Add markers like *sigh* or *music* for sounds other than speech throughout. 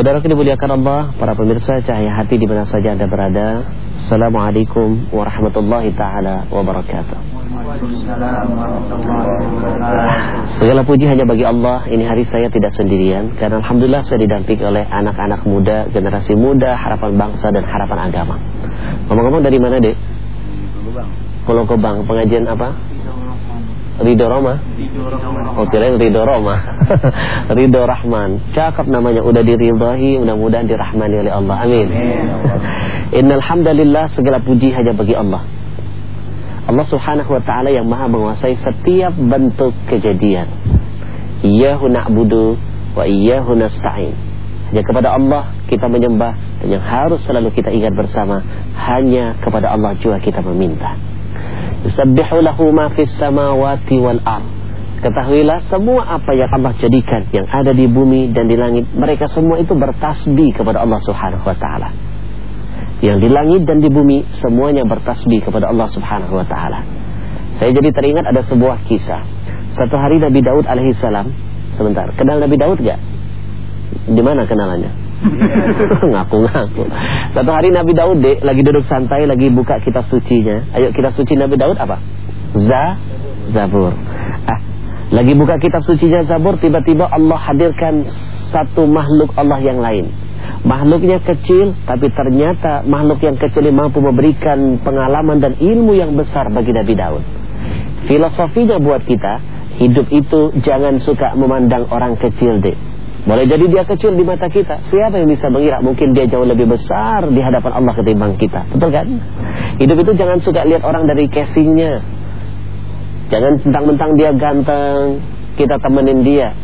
Saudara dimuliakan Allah, para pemirsa cahaya hati di mana saja Anda berada. Assalamualaikum warahmatullahi taala wabarakatuh. Segala puji hanya bagi Allah. Ini hari saya tidak sendirian karena alhamdulillah saya didampingi oleh anak-anak muda, generasi muda, harapan bangsa dan harapan agama. Ngomong-ngomong dari mana, Dek? Pulau Kebang. Pengajian apa? Ridho Roma? Oh kirain Ridho Roma. *laughs* Ridho Rahman. Cakap namanya Udah diridhoi Mudah-mudahan dirahmani oleh Allah. Amin. *laughs* Innalhamdulillah Segala puji hanya bagi Allah. Allah subhanahu wa ta'ala Yang maha menguasai Setiap bentuk kejadian. Iyahu na'budu Wa iyahu nasta'in. Hanya kepada Allah kita menyembah Dan yang harus selalu kita ingat bersama Hanya kepada Allah juga kita meminta Yusabbihu lahu samawati wal ard. Ketahuilah semua apa yang Allah jadikan yang ada di bumi dan di langit, mereka semua itu bertasbih kepada Allah Subhanahu wa taala. Yang di langit dan di bumi semuanya bertasbih kepada Allah Subhanahu wa taala. Saya jadi teringat ada sebuah kisah. Satu hari Nabi Daud alaihissalam, sebentar, kenal Nabi Daud gak? Di mana kenalannya? Ngaku-ngaku. Satu hari Nabi Daud dek, lagi duduk santai, lagi buka kitab sucinya. Ayo kitab suci Nabi Daud apa? Za, Zabur. Ah, lagi buka kitab sucinya Zabur, tiba-tiba Allah hadirkan satu makhluk Allah yang lain. Makhluknya kecil, tapi ternyata makhluk yang kecil ini mampu memberikan pengalaman dan ilmu yang besar bagi Nabi Daud. Filosofinya buat kita, hidup itu jangan suka memandang orang kecil dek. Boleh jadi dia kecil di mata kita. Siapa yang bisa mengira mungkin dia jauh lebih besar di hadapan Allah ketimbang kita. Betul kan? Hidup itu jangan suka lihat orang dari casingnya. Jangan mentang-mentang dia ganteng, kita temenin dia.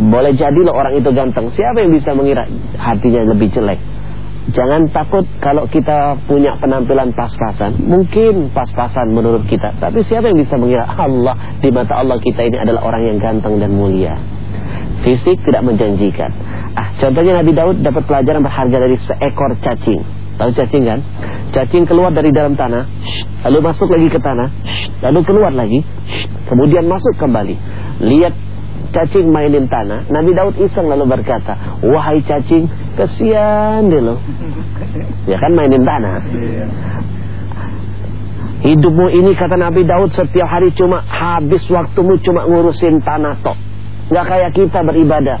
Boleh jadi loh orang itu ganteng. Siapa yang bisa mengira hatinya lebih jelek? Jangan takut kalau kita punya penampilan pas-pasan. Mungkin pas-pasan menurut kita. Tapi siapa yang bisa mengira Allah di mata Allah kita ini adalah orang yang ganteng dan mulia fisik tidak menjanjikan. Ah, contohnya Nabi Daud dapat pelajaran berharga dari seekor cacing. Tahu cacing kan? Cacing keluar dari dalam tanah, lalu masuk lagi ke tanah, lalu keluar lagi, kemudian masuk kembali. Lihat cacing mainin tanah. Nabi Daud iseng lalu berkata, "Wahai cacing, kesian deh lo." Ya kan mainin tanah. Hidupmu ini kata Nabi Daud setiap hari cuma habis waktumu cuma ngurusin tanah tok. Gak kayak kita beribadah.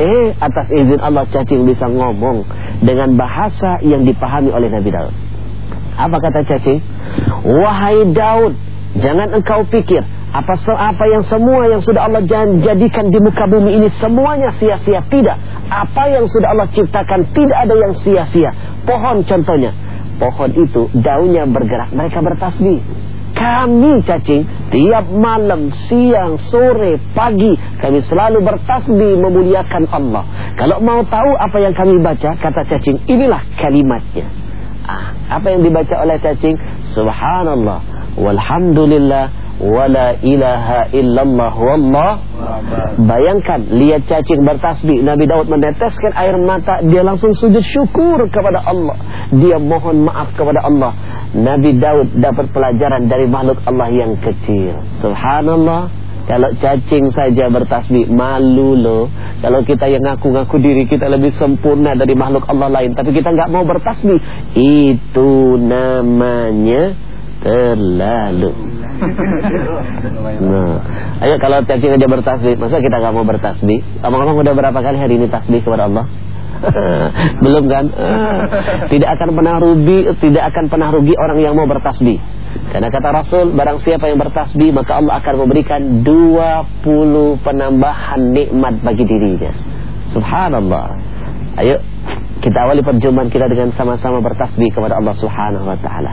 Eh, atas izin Allah cacing bisa ngomong dengan bahasa yang dipahami oleh Nabi Daud. Apa kata cacing? Wahai Daud, jangan engkau pikir apa apa yang semua yang sudah Allah jadikan di muka bumi ini semuanya sia-sia tidak. Apa yang sudah Allah ciptakan tidak ada yang sia-sia. Pohon contohnya. Pohon itu daunnya bergerak, mereka bertasbih. Kami cacing tiap malam, siang, sore, pagi kami selalu bertasbih memuliakan Allah. Kalau mau tahu apa yang kami baca, kata cacing, inilah kalimatnya. Ah, apa yang dibaca oleh cacing? Subhanallah, walhamdulillah, wala ilaha illallah wallah. Bayangkan lihat cacing bertasbih, Nabi Daud meneteskan air mata, dia langsung sujud syukur kepada Allah. Dia mohon maaf kepada Allah. Nabi Daud dapat pelajaran dari makhluk Allah yang kecil. Subhanallah. Kalau cacing saja bertasbih, malu loh. Kalau kita yang ngaku-ngaku diri kita lebih sempurna dari makhluk Allah lain. Tapi kita nggak mau bertasbih. Itu namanya terlalu. Nah, ayo kalau cacing aja bertasbih, masa kita nggak mau bertasbih? Ngomong-ngomong udah berapa kali hari ini tasbih kepada Allah? *laughs* Belum kan? Tidak akan pernah rugi, tidak akan pernah rugi orang yang mau bertasbih. Karena kata Rasul, barang siapa yang bertasbih maka Allah akan memberikan 20 penambahan nikmat bagi dirinya. Subhanallah. Ayo kita awali perjumpaan kita dengan sama-sama bertasbih kepada Allah Subhanahu wa taala.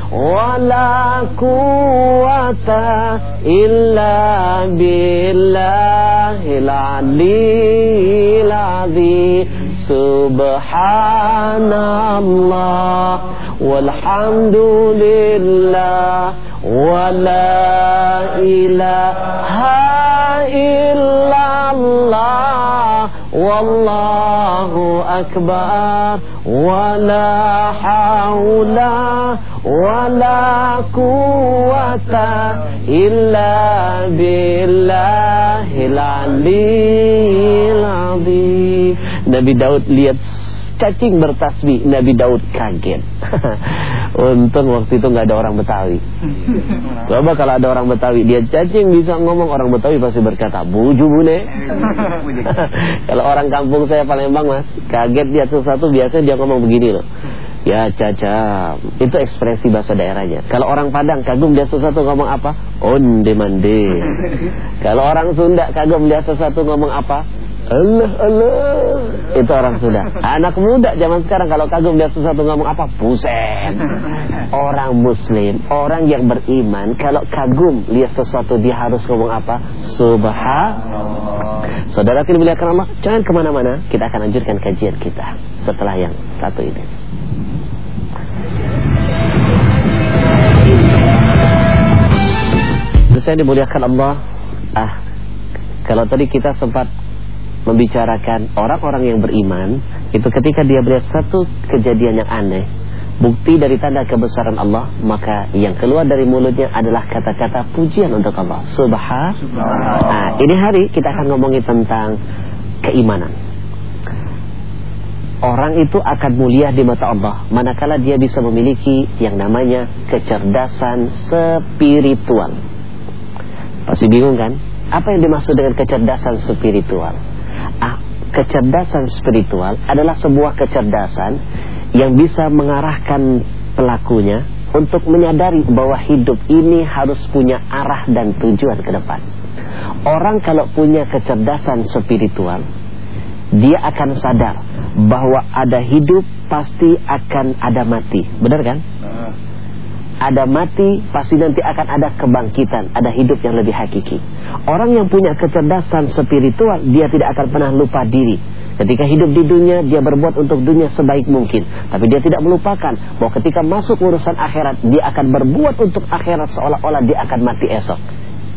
ولا قوة إلا بالله العلي العظيم. سبحان الله والحمد لله ولا إله إلا الله. والله la hawla Wa la quwata Illa billahil aliyil azim. Nabi Daud lihat cacing bertasbih Nabi Daud kaget *laughs* Untung waktu itu nggak ada orang Betawi. *laughs* Coba kalau ada orang Betawi Dia cacing bisa ngomong Orang Betawi pasti berkata Buju bune. *laughs* Kalau orang kampung saya Palembang mas Kaget dia sesuatu biasanya dia ngomong begini loh. Ya caca. Itu ekspresi bahasa daerahnya. Kalau orang Padang kagum dia sesuatu ngomong apa? Onde mande *laughs* Kalau orang Sunda kagum dia sesuatu ngomong apa Allah Allah. Itu orang sudah anak muda zaman sekarang kalau kagum lihat sesuatu ngomong apa buset. Orang muslim orang yang beriman kalau kagum lihat sesuatu dia harus ngomong apa? Subhan saudara tidak muliakan Allah jangan ke mana-mana. Kita akan lanjutkan kajian kita setelah yang satu ini. Saya dimuliakan Allah. Ah kalau tadi kita sempat membicarakan orang-orang yang beriman itu ketika dia melihat satu kejadian yang aneh bukti dari tanda kebesaran Allah maka yang keluar dari mulutnya adalah kata-kata pujian untuk Allah. Subhan nah ini hari kita akan ngomongin tentang keimanan. Orang itu akan mulia di mata Allah manakala dia bisa memiliki yang namanya kecerdasan spiritual. Pasti bingung kan? Apa yang dimaksud dengan kecerdasan spiritual kecerdasan spiritual adalah sebuah kecerdasan yang bisa mengarahkan pelakunya untuk menyadari bahwa hidup ini harus punya arah dan tujuan ke depan. Orang kalau punya kecerdasan spiritual, dia akan sadar bahwa ada hidup pasti akan ada mati. Benar kan? ada mati, pasti nanti akan ada kebangkitan, ada hidup yang lebih hakiki. Orang yang punya kecerdasan spiritual, dia tidak akan pernah lupa diri. Ketika hidup di dunia, dia berbuat untuk dunia sebaik mungkin. Tapi dia tidak melupakan bahwa ketika masuk urusan akhirat, dia akan berbuat untuk akhirat seolah-olah dia akan mati esok.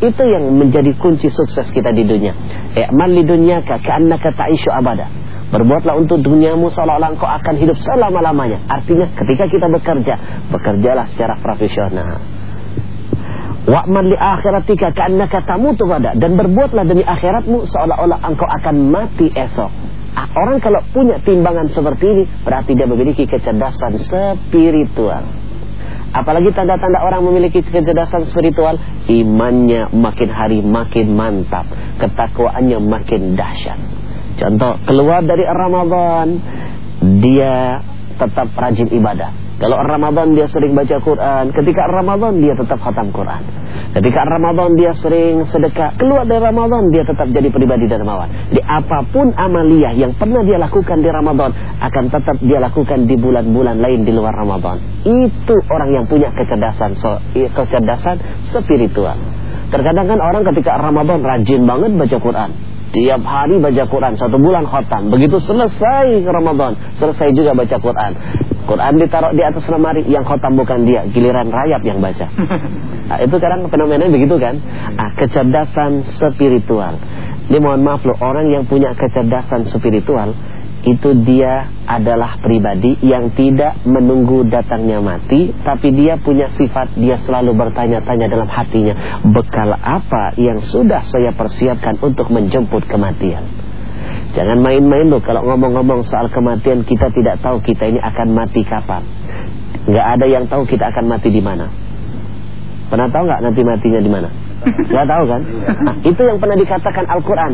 Itu yang menjadi kunci sukses kita di dunia. I'mal li dunyaka ka'annaka ta'ishu abada. Berbuatlah untuk duniamu seolah-olah engkau akan hidup selama-lamanya. Artinya ketika kita bekerja, bekerjalah secara profesional. Wa'man li akhiratika ka'annaka tamutu gada dan berbuatlah demi akhiratmu seolah-olah engkau akan mati esok. Ah, orang kalau punya timbangan seperti ini berarti dia memiliki kecerdasan spiritual. Apalagi tanda-tanda orang memiliki kecerdasan spiritual, imannya makin hari makin mantap, ketakwaannya makin dahsyat. Contoh, keluar dari Ramadan, dia tetap rajin ibadah. Kalau Ramadan dia sering baca Quran, ketika Ramadan dia tetap khatam Quran. Ketika Ramadan dia sering sedekah, keluar dari Ramadan dia tetap jadi pribadi dermawan. Di apa pun amaliyah yang pernah dia lakukan di Ramadan akan tetap dia lakukan di bulan-bulan lain di luar Ramadan. Itu orang yang punya kecerdasan so, kecerdasan spiritual. Terkadang kan orang ketika Ramadan rajin banget baca Quran. Tiap hari baca Quran Satu bulan khotam Begitu selesai Ramadan Selesai juga baca Quran Quran ditaruh di atas lemari Yang khotam bukan dia Giliran rayap yang baca. *laughs* Nah, Itu kadang fenomena begitu kan? Ah, Kecerdasan spiritual. Ini mohon maaf loh Orang yang punya kecerdasan spiritual itu dia adalah pribadi yang tidak menunggu datangnya mati tapi dia punya sifat dia selalu bertanya-tanya dalam hatinya bekal apa yang sudah saya persiapkan untuk menjemput kematian jangan main-main loh. Kalau ngomong-ngomong soal kematian kita tidak tahu kita ini akan mati kapan. Nggak ada yang tahu kita akan mati di mana. Pernah tahu nggak nanti matinya di mana? Nggak tahu kan? Nah, itu yang pernah dikatakan Al-Quran.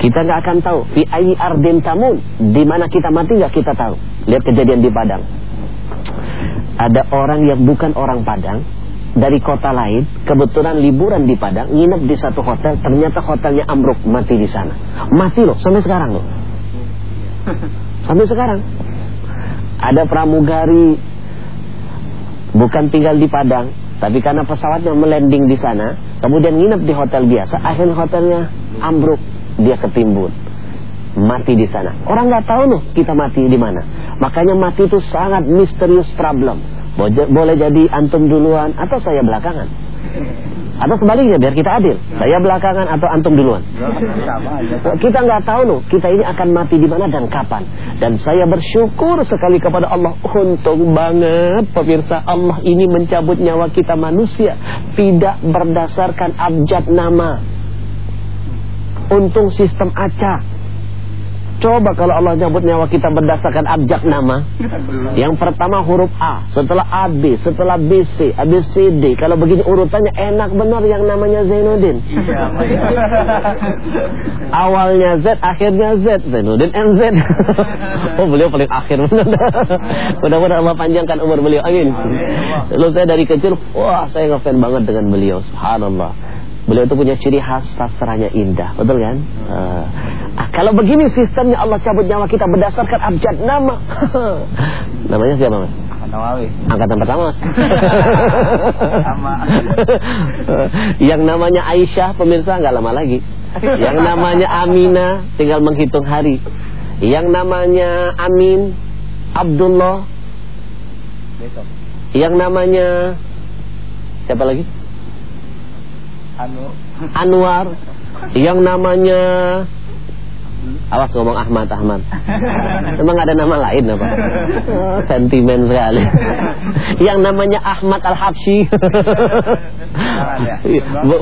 Kita nggak akan tahu. Fi ayi ardin tamun, di mana kita mati nggak kita tahu. Lihat kejadian di Padang. Ada orang yang bukan orang Padang dari kota lain, kebetulan liburan di Padang, nginep di satu hotel, ternyata hotelnya ambruk, mati di sana. Mati loh sampai sekarang loh. *laughs* Sampai sekarang. Ada pramugari bukan tinggal di Padang, tapi karena pesawatnya melanding di sana, kemudian nginep di hotel biasa, akhirnya hotelnya ambruk dia ketimbun. mati di sana. Orang nggak tahu loh kita mati di mana. Makanya mati itu sangat misterius problem. Boleh jadi antum duluan atau saya belakangan. Atau sebaliknya biar kita adil. Saya belakangan atau antum duluan. Kita nggak tahu loh kita ini akan mati di mana dan kapan. Dan saya bersyukur sekali kepada Allah. Untung banget pemirsa Allah ini mencabut nyawa kita manusia tidak berdasarkan abjad nama. Untung sistem acak Coba kalau Allah nyebut nyawa kita berdasarkan abjad nama. Yang pertama huruf A, setelah A B, setelah B C, A B C D. Kalau begini urutannya enak benar yang namanya Zainuddin. Iya, Awalnya Z, akhirnya Z. Zainuddin NZ. oh, beliau paling akhir benar. Mudah-mudahan Allah panjangkan umur beliau. Amin. Lalu saya dari kecil, wah saya ngefan banget dengan beliau. Subhanallah. Beliau itu punya ciri khas sasranya indah, betul kan? Uh, ah, kalau begini sistemnya Allah cabut nyawa kita berdasarkan abjad nama. *laughs* Namanya siapa mas? Nawawi. Angkatan pertama. Sama. *laughs* Yang namanya Aisyah pemirsa nggak lama lagi. Yang namanya Amina tinggal menghitung hari. Yang namanya Amin Abdullah. Besok. Yang namanya siapa lagi? anu Anwar yang namanya Awas ngomong Ahmad Ahmad. Memang ada nama lain apa? Oh, sentimen sekali. Yang namanya Ahmad Al Habsyi.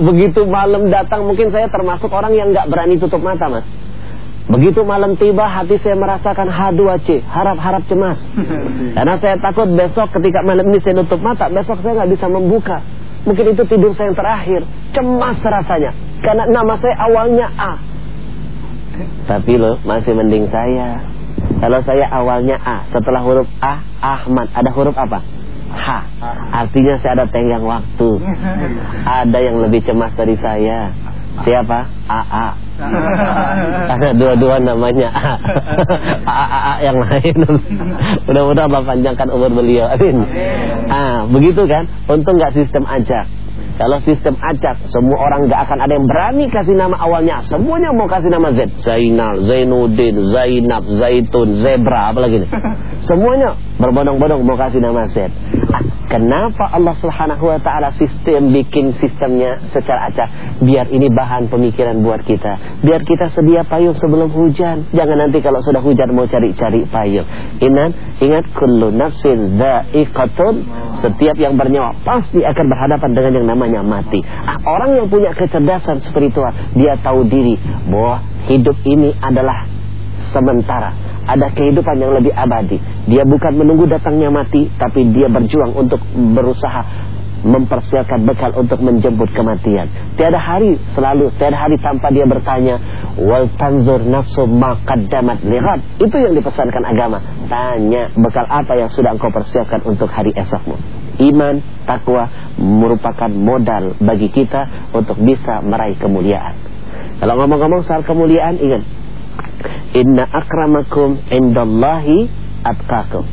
Begitu malam datang mungkin saya termasuk orang yang nggak berani tutup mata mas. Begitu malam tiba hati saya merasakan H2C, harap-harap cemas. Karena saya takut besok ketika malam ini saya tutup mata, besok saya nggak bisa membuka. Mungkin itu tidur saya yang terakhir. Cemas rasanya. Karena nama saya awalnya A. Tapi loh masih mending saya. Kalau saya awalnya A. Setelah huruf A, Ahmad. Ada huruf apa? H. Artinya saya ada tenggang waktu. *laughs* Ada yang lebih cemas dari saya. Siapa? AA. *laughs* Ada dua-dua namanya *laughs* AA. AA yang lain. Mudah-mudahan Allah panjangkan umur beliau. Amin. Ah, begitu kan? Untung nggak sistem ajak. Kalau sistem acak, semua orang gak akan ada yang berani kasih nama awalnya. Semuanya mau kasih nama Z. Zainal, Zainuddin, Zainab, Zaitun, Zebra, apa lagi nih? *laughs* Semuanya berbondong-bondong mau kasih nama Z. Kenapa Allah Subhanahu wa taala sistem bikin sistemnya secara acak? Biar ini bahan pemikiran buat kita. Biar kita sedia payung sebelum hujan. Jangan nanti kalau sudah hujan mau cari-cari payung. Ingat, ingat kullu nafsin dha'iqatun. Setiap yang bernyawa pasti akan berhadapan dengan yang namanya mati. Ah, orang yang punya kecerdasan spiritual, dia tahu diri bahwa hidup ini adalah sementara ada kehidupan yang lebih abadi. Dia bukan menunggu datangnya mati, tapi dia berjuang untuk berusaha mempersiapkan bekal untuk menjemput kematian. Tiada hari selalu, tiada hari tanpa dia bertanya, wal tanzur nafsu ma qaddamat. Itu yang dipesankan agama. Tanya bekal apa yang sudah engkau persiapkan untuk hari esokmu. Iman, takwa merupakan modal bagi kita untuk bisa meraih kemuliaan. Kalau ngomong-ngomong soal kemuliaan, ingat Inna akramakum indallahi atqakum.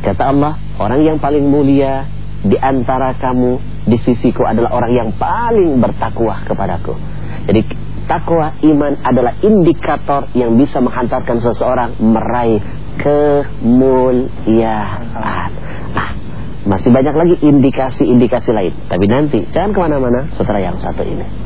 Kata Allah, orang yang paling mulia di antara kamu di sisiku adalah orang yang paling bertakwa kepadaku. Jadi takwa iman adalah indikator yang bisa menghantarkan seseorang meraih kemuliaan. Nah, masih banyak lagi indikasi-indikasi lain. Tapi nanti jangan ke mana-mana setelah yang satu ini.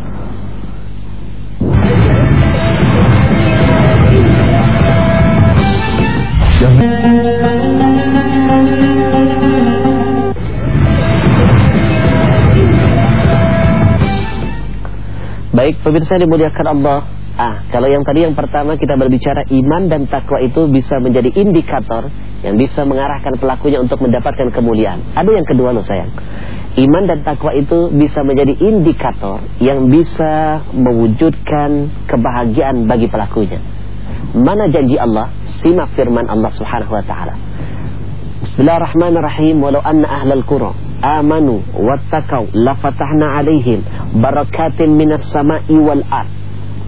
Baik, pemirsa dimuliakan Allah. Ah, kalau yang tadi yang pertama kita berbicara iman dan takwa itu bisa menjadi indikator yang bisa mengarahkan pelakunya untuk mendapatkan kemuliaan. Ada yang kedua loh sayang. Iman dan takwa itu bisa menjadi indikator yang bisa mewujudkan kebahagiaan bagi pelakunya. Mana janji Allah? Simak firman Allah Subhanahu wa taala. Bismillahirrahmanirrahim. Walau anna ahlal qura amanu wattaqau lafatahna alaihim barakatin minas sama'i wal ard.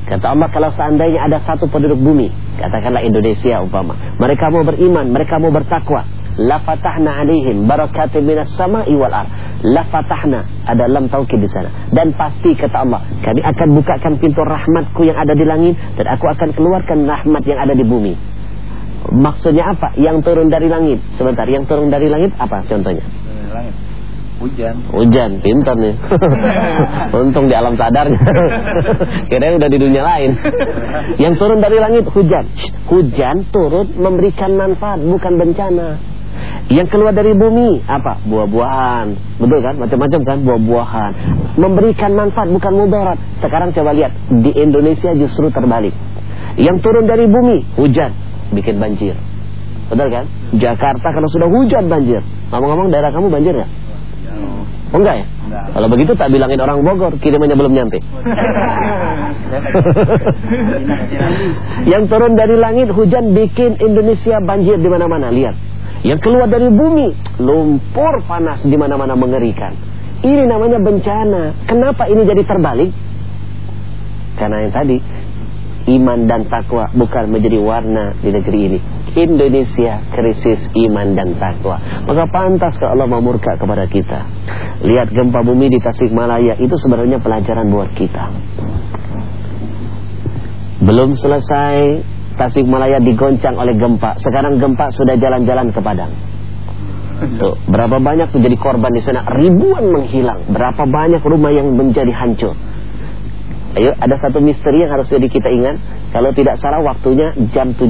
Kata Allah kalau seandainya ada satu penduduk bumi, katakanlah Indonesia umpama, mereka mau beriman, mereka mau bertakwa, lafatahna alaihim barakatin minas sama'i wal ard La fatahna ada lam taukid di sana dan pasti kata Allah kami akan bukakan pintu rahmatku yang ada di langit dan aku akan keluarkan rahmat yang ada di bumi. Maksudnya apa? Yang turun dari langit. Sebentar, yang turun dari langit apa contohnya? Langit. Hujan. Hujan, pintar nih. *laughs* Untung di alam sadarnya. *laughs* Kira udah di dunia lain. Yang turun dari langit hujan. Hujan turun memberikan manfaat bukan bencana. Yang keluar dari bumi apa? Buah-buahan. Betul kan? Macam-macam kan buah-buahan. Memberikan manfaat bukan mudarat. Sekarang coba lihat di Indonesia justru terbalik. Yang turun dari bumi hujan bikin banjir. Betul kan? Jakarta kalau sudah hujan banjir. Ngomong-ngomong daerah kamu banjir nggak? Oh enggak ya? Enggak. Kalau begitu tak bilangin orang Bogor, kirimannya belum nyampe. *laughs* Yang turun dari langit hujan bikin Indonesia banjir di mana-mana. Lihat. Yang keluar dari bumi, lumpur panas di mana-mana mengerikan. Ini namanya bencana. Kenapa ini jadi terbalik? Karena yang tadi iman dan takwa bukan menjadi warna di negeri ini. Indonesia krisis iman dan takwa. Maka pantas kalau Allah memurka kepada kita. Lihat gempa bumi di Tasikmalaya itu sebenarnya pelajaran buat kita. Belum selesai Tasikmalaya digoncang oleh gempa. Sekarang gempa sudah jalan-jalan ke Padang. Tuh, berapa banyak menjadi korban di sana? Ribuan menghilang. Berapa banyak rumah yang menjadi hancur? Ayo, ada satu misteri yang harus jadi kita ingat. Kalau tidak salah waktunya jam 17